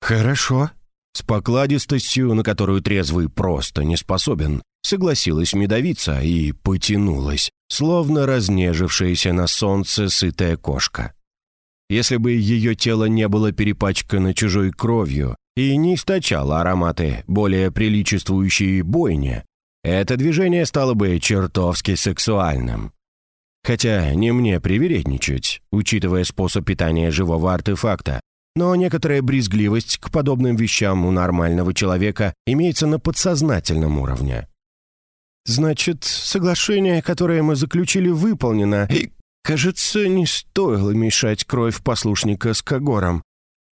«Хорошо», с покладистостью, на которую трезвый просто не способен, согласилась медовица и потянулась, словно разнежившаяся на солнце сытая кошка. Если бы ее тело не было перепачкано чужой кровью и не источало ароматы, более приличествующие бойне, это движение стало бы чертовски сексуальным. Хотя не мне привередничать, учитывая способ питания живого артефакта, но некоторая брезгливость к подобным вещам у нормального человека имеется на подсознательном уровне. «Значит, соглашение, которое мы заключили, выполнено, и, кажется, не стоило мешать кровь послушника с Кагором.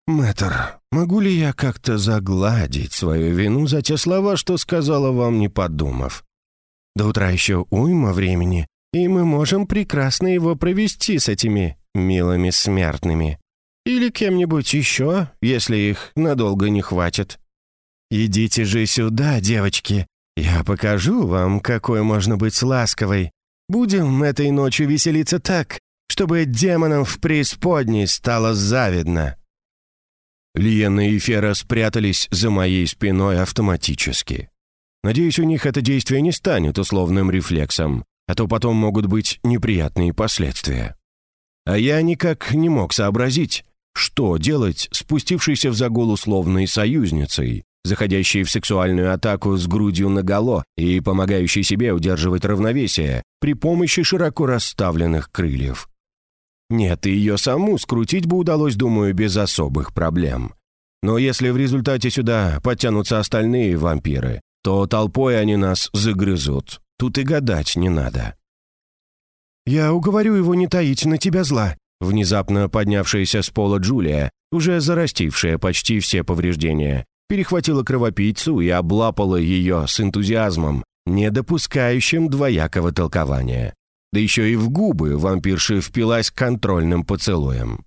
Мэтр, могу ли я как-то загладить свою вину за те слова, что сказала вам, не подумав? До утра еще уйма времени, и мы можем прекрасно его провести с этими милыми смертными». Или кем-нибудь еще, если их надолго не хватит. Идите же сюда, девочки. Я покажу вам, какой можно быть ласковой. Будем этой ночью веселиться так, чтобы демонам в преисподней стало завидно». Лиена и Фера спрятались за моей спиной автоматически. Надеюсь, у них это действие не станет условным рефлексом, а то потом могут быть неприятные последствия. А я никак не мог сообразить, что делать спустившейся в загул условной союзницей, заходящей в сексуальную атаку с грудью наголо и помогающей себе удерживать равновесие при помощи широко расставленных крыльев? Нет, ее саму скрутить бы удалось, думаю, без особых проблем. Но если в результате сюда подтянутся остальные вампиры, то толпой они нас загрызут. Тут и гадать не надо. «Я уговорю его не таить на тебя зла», Внезапно поднявшаяся с пола Джулия, уже зарастившая почти все повреждения, перехватила кровопийцу и облапала ее с энтузиазмом, не допускающим двоякого толкования. Да еще и в губы вампирша впилась контрольным поцелуем.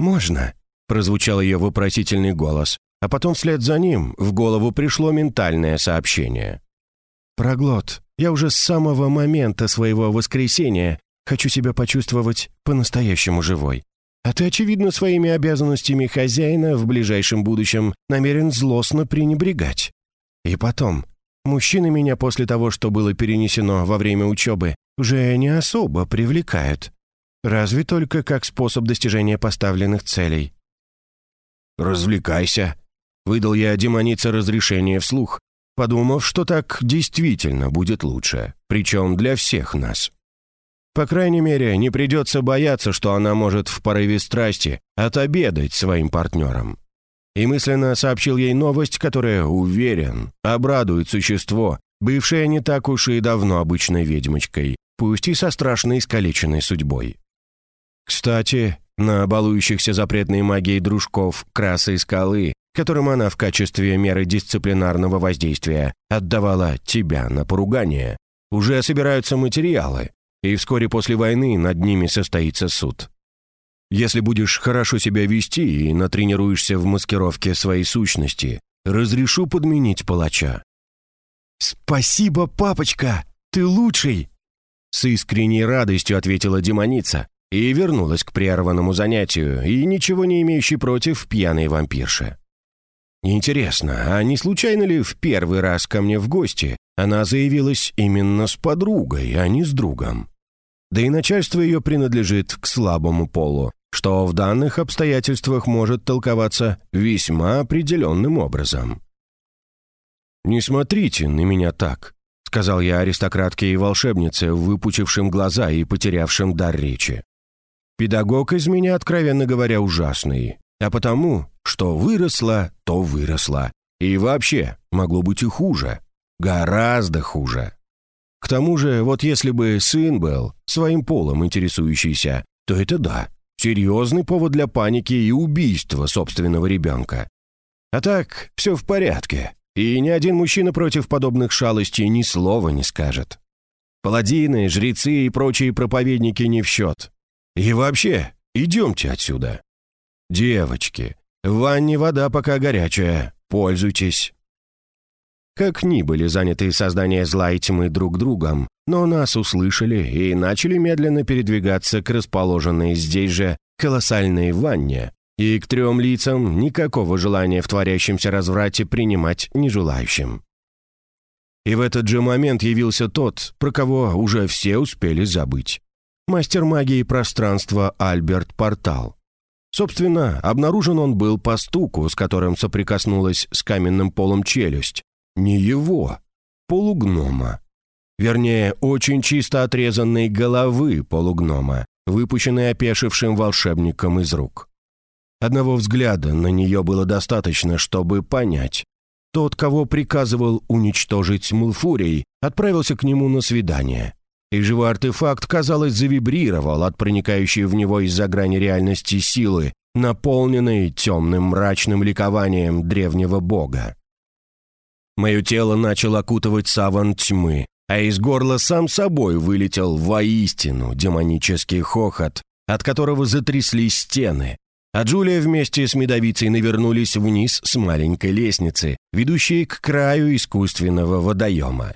«Можно?» — прозвучал ее вопросительный голос, а потом вслед за ним в голову пришло ментальное сообщение. «Проглот, я уже с самого момента своего воскресения Хочу себя почувствовать по-настоящему живой. А ты, очевидно, своими обязанностями хозяина в ближайшем будущем намерен злостно пренебрегать. И потом, мужчины меня после того, что было перенесено во время учебы, уже не особо привлекают. Разве только как способ достижения поставленных целей. «Развлекайся», — выдал я демонице разрешение вслух, подумав, что так действительно будет лучше, причем для всех нас. По крайней мере, не придется бояться, что она может в порыве страсти отобедать своим партнером. И мысленно сообщил ей новость, которая, уверен, обрадует существо, бывшее не так уж и давно обычной ведьмочкой, пусть и со страшной искалеченной судьбой. Кстати, на балующихся запретной магией дружков красы и скалы, которым она в качестве меры дисциплинарного воздействия отдавала тебя на поругание, уже собираются материалы, и вскоре после войны над ними состоится суд. Если будешь хорошо себя вести и натренируешься в маскировке своей сущности, разрешу подменить палача». «Спасибо, папочка! Ты лучший!» С искренней радостью ответила демоница и вернулась к прерванному занятию и ничего не имеющей против пьяной вампирши. Интересно, а не случайно ли в первый раз ко мне в гости она заявилась именно с подругой, а не с другом? Да и начальство ее принадлежит к слабому полу, что в данных обстоятельствах может толковаться весьма определенным образом. «Не смотрите на меня так», — сказал я аристократке и волшебнице, выпучившим глаза и потерявшим дар речи. Педагог из меня, откровенно говоря, ужасный. А потому, что выросла, то выросла. И вообще, могло быть и хуже. Гораздо хуже. К тому же, вот если бы сын был своим полом интересующийся, то это да, серьезный повод для паники и убийства собственного ребенка. А так, все в порядке, и ни один мужчина против подобных шалостей ни слова не скажет. Паладины, жрецы и прочие проповедники не в счет. И вообще, идемте отсюда. Девочки, в ванне вода пока горячая, пользуйтесь. Как ни были заняты создание зла и тьмы друг другом, но нас услышали и начали медленно передвигаться к расположенной здесь же колоссальной ванне, и к трем лицам никакого желания в творящемся разврате принимать не желающим. И в этот же момент явился тот, про кого уже все успели забыть. Мастер магии пространства Альберт Портал. Собственно, обнаружен он был по стуку, с которым соприкоснулась с каменным полом челюсть. Не его, полугнома. Вернее, очень чисто отрезанной головы полугнома, выпущенной опешившим волшебником из рук. Одного взгляда на нее было достаточно, чтобы понять. Тот, кого приказывал уничтожить Мулфурий, отправился к нему на свидание. И живой артефакт, казалось, завибрировал от проникающей в него из-за грани реальности силы, наполненной темным мрачным ликованием древнего бога. Мое тело начало окутывать саван тьмы, а из горла сам собой вылетел воистину демонический хохот, от которого затряслись стены, а Джулия вместе с медовицей навернулись вниз с маленькой лестницы, ведущей к краю искусственного водоема.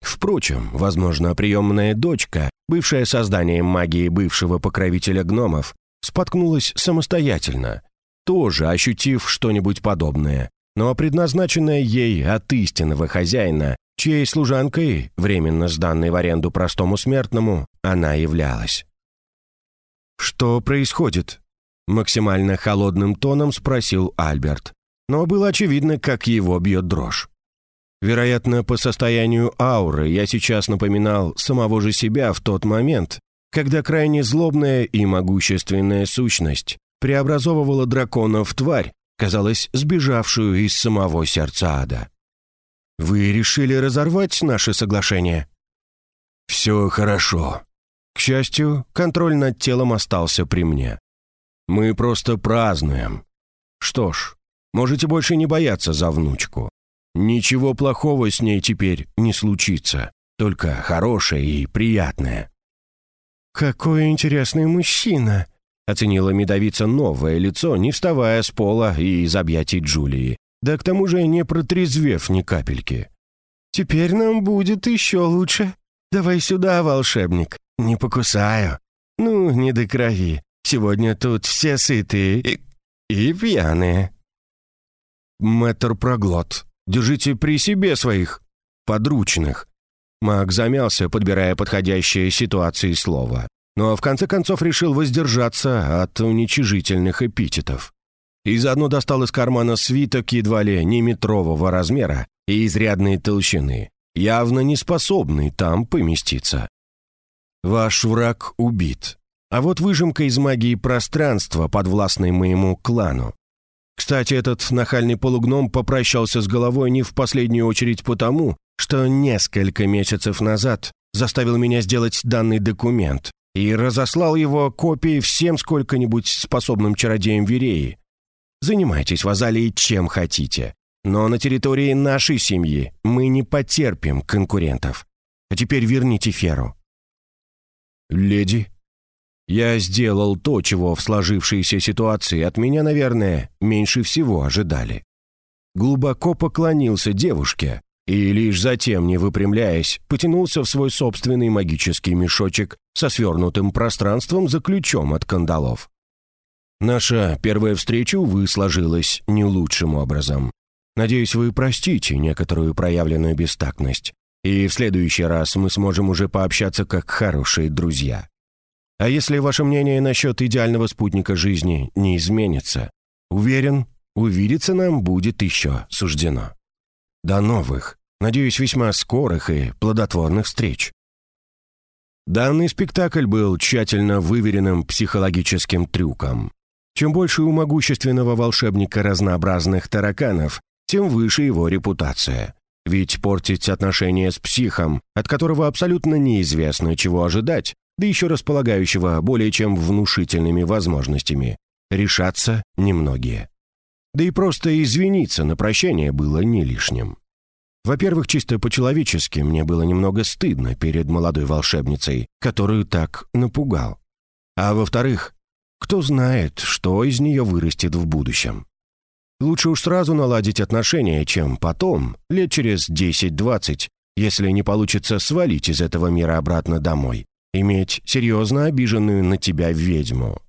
Впрочем, возможно, приемная дочка, бывшая созданием магии бывшего покровителя гномов, споткнулась самостоятельно, тоже ощутив что-нибудь подобное, но предназначенное ей от истинного хозяина, чьей служанкой, временно сданной в аренду простому смертному, она являлась. «Что происходит?» Максимально холодным тоном спросил Альберт. Но было очевидно, как его бьет дрожь. Вероятно, по состоянию ауры я сейчас напоминал самого же себя в тот момент, когда крайне злобная и могущественная сущность преобразовывала дракона в тварь, казалось, сбежавшую из самого сердца ада. «Вы решили разорвать наше соглашение?» «Все хорошо». К счастью, контроль над телом остался при мне. Мы просто празднуем. Что ж, можете больше не бояться за внучку. Ничего плохого с ней теперь не случится, только хорошее и приятное». «Какой интересный мужчина!» — оценила медовица новое лицо, не вставая с пола и из объятий Джулии, да к тому же не протрезвев ни капельки. «Теперь нам будет еще лучше. Давай сюда, волшебник, не покусаю. Ну, не до крови. Сегодня тут все сытые и, и пьяные». «Мэтр проглот, держите при себе своих подручных». Маг замялся, подбирая подходящее ситуации слово, но в конце концов решил воздержаться от уничижительных эпитетов. И заодно достал из кармана свиток едва ли не метрового размера и изрядной толщины, явно не способный там поместиться. «Ваш враг убит. А вот выжимка из магии пространства, подвластной моему клану. Кстати, этот нахальный полугном попрощался с головой не в последнюю очередь потому, что несколько месяцев назад заставил меня сделать данный документ и разослал его копии всем сколько-нибудь способным чародеям Вереи. Занимайтесь в Азалии чем хотите, но на территории нашей семьи мы не потерпим конкурентов. А теперь верните Феру». «Леди», я сделал то, чего в сложившейся ситуации от меня, наверное, меньше всего ожидали. Глубоко поклонился девушке и, лишь затем, не выпрямляясь, потянулся в свой собственный магический мешочек со свернутым пространством за ключом от кандалов. Наша первая встреча, увы, сложилась не лучшим образом. Надеюсь, вы простите некоторую проявленную бестактность, и в следующий раз мы сможем уже пообщаться как хорошие друзья. А если ваше мнение насчет идеального спутника жизни не изменится, уверен, увидеться нам будет еще суждено. До новых Надеюсь, весьма скорых и плодотворных встреч. Данный спектакль был тщательно выверенным психологическим трюком. Чем больше у могущественного волшебника разнообразных тараканов, тем выше его репутация. Ведь портить отношения с психом, от которого абсолютно неизвестно, чего ожидать, да еще располагающего более чем внушительными возможностями, решатся немногие. Да и просто извиниться на прощение было не лишним. Во-первых, чисто по-человечески мне было немного стыдно перед молодой волшебницей, которую так напугал. А во-вторых, кто знает, что из нее вырастет в будущем. Лучше уж сразу наладить отношения, чем потом, лет через 10-20, если не получится свалить из этого мира обратно домой, иметь серьезно обиженную на тебя ведьму.